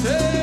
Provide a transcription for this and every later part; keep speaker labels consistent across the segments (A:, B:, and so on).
A: Hey.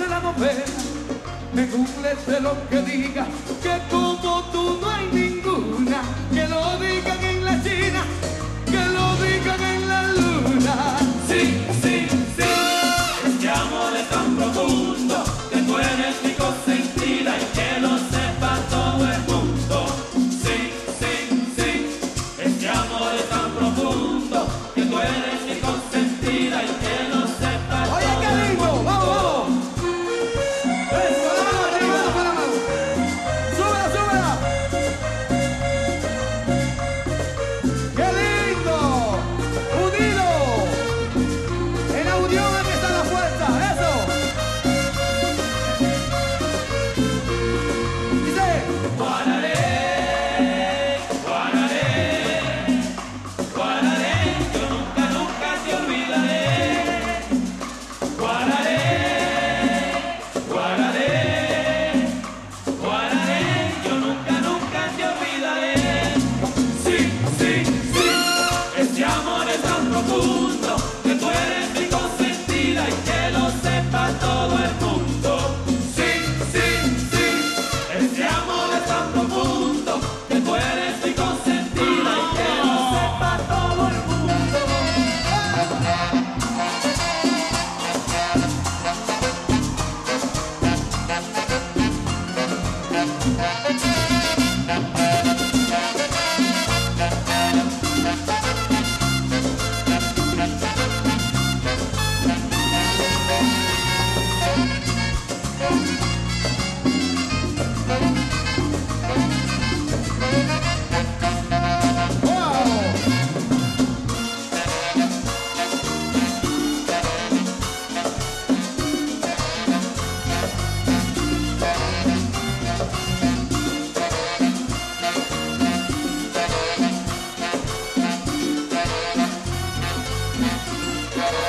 A: de la me cumples de
B: lo que
A: diga, que como tú no hay ninguna, que lo digan en la China.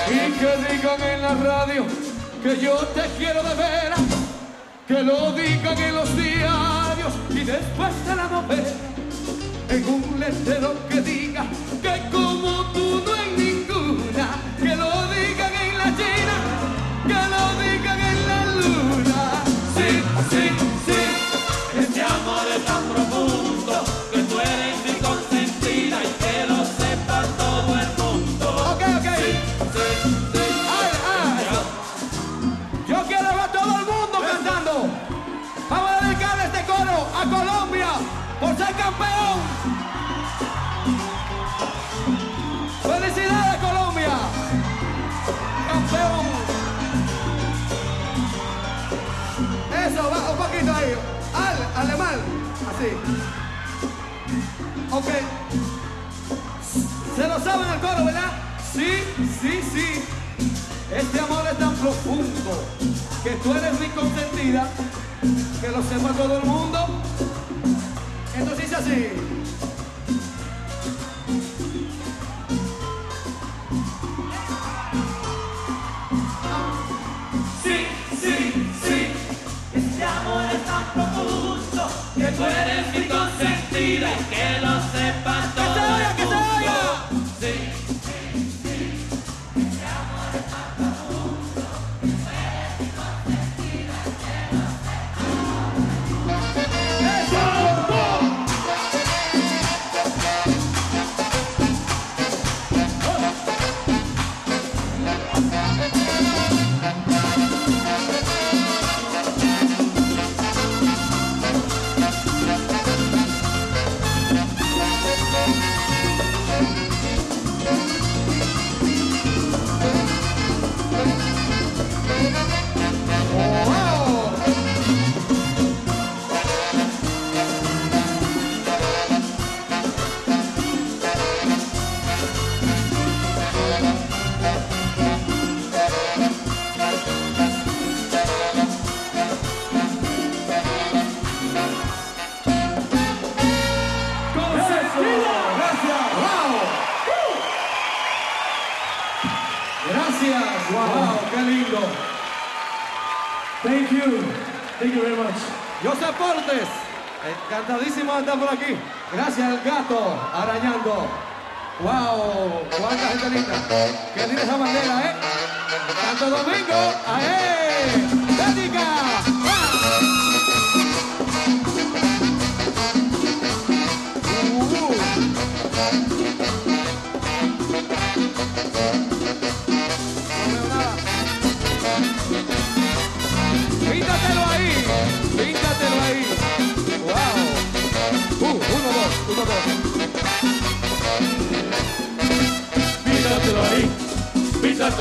B: y que
A: digan en la radio que yo te quiero de veras, que lo digan en los diarios y después de la novela, en un letrero que diga que como tú no hay así. Ok. Se lo saben al coro, ¿verdad? Sí, sí, sí. Este amor es tan profundo que tú eres mi consentida, que lo sepa todo el mundo. Esto se dice así.
B: Y que lo
A: José Portes, encantadísimo de estar por aquí. Gracias al gato arañando. Wow, cuánta gente linda. Qué linda esa bandera, ¿eh? Santo Domingo, ¡aé! ¡Bética!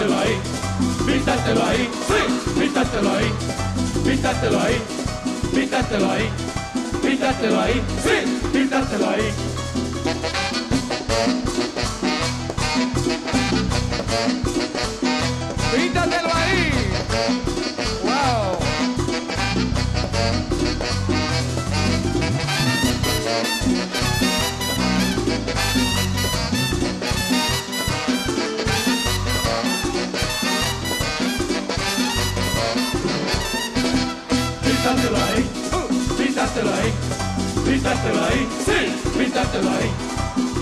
A: Píntatelo ahí, píntatelo ahí,
B: sí, píntatelo ahí, píntatelo ahí, píntatelo ahí, píntatelo ahí, sí, píntatelo ahí.
A: Píntatelo
B: píntatelo ahí,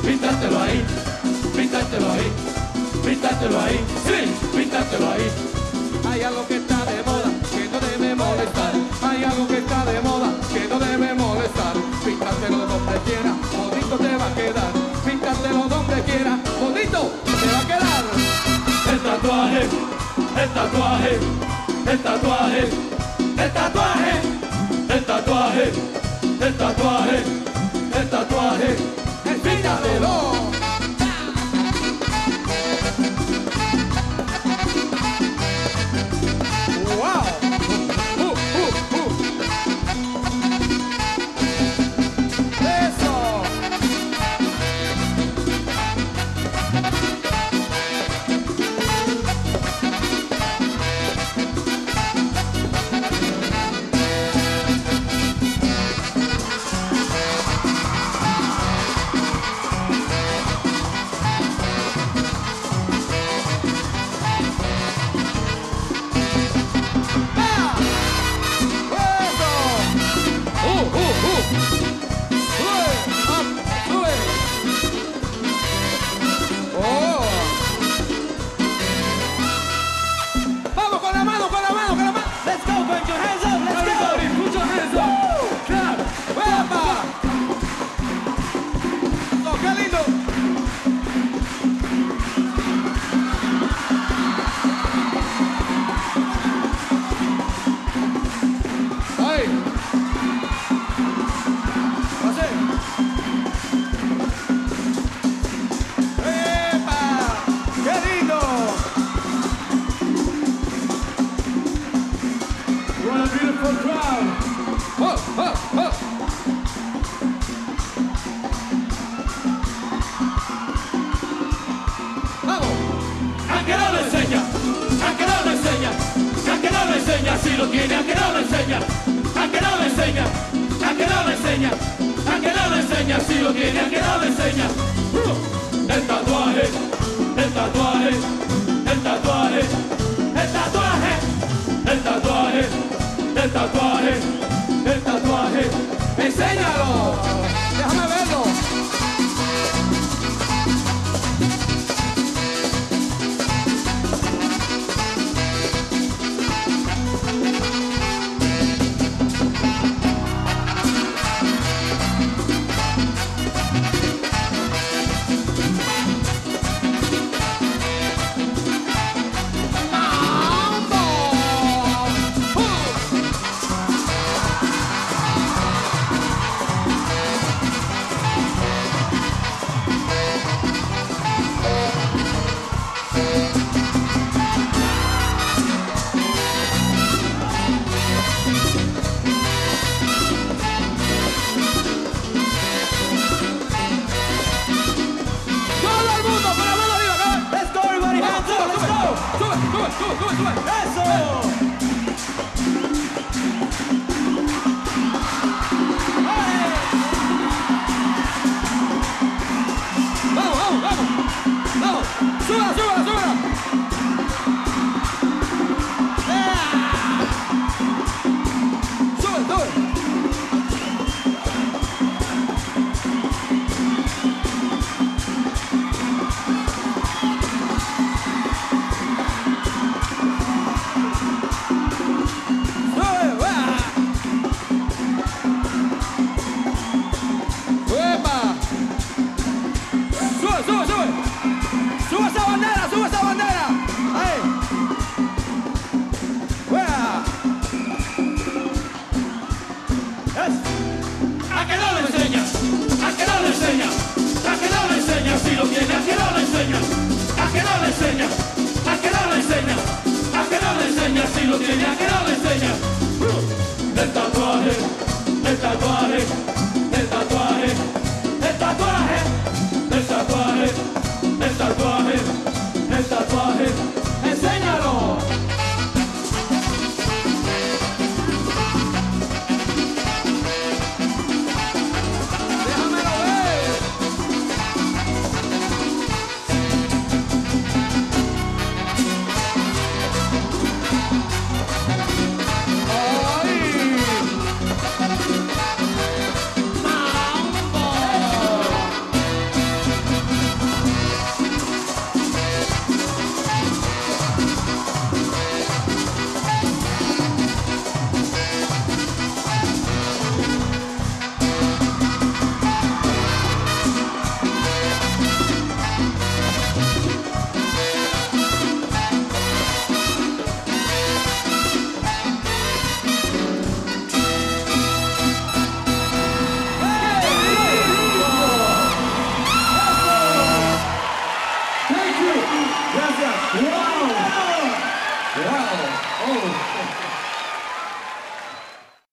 B: píntatelo ahí, píntatelo ahí, píntatelo ahí, sí, píntatelo ahí.
A: Hay algo que está de moda que no debe molestar. Hay algo que está de moda que no debe molestar. Píntatelo donde quiera, bonito te va a quedar. Píntatelo donde quiera, bonito te va a quedar.
B: El tatuaje, el tatuaje, el tatuaje, el tatuaje, el tatuaje, el tatuaje, el tatuaje,
A: Píntatelo. Wow.
B: Si lo tiene, que no lo así lo tiene agrado.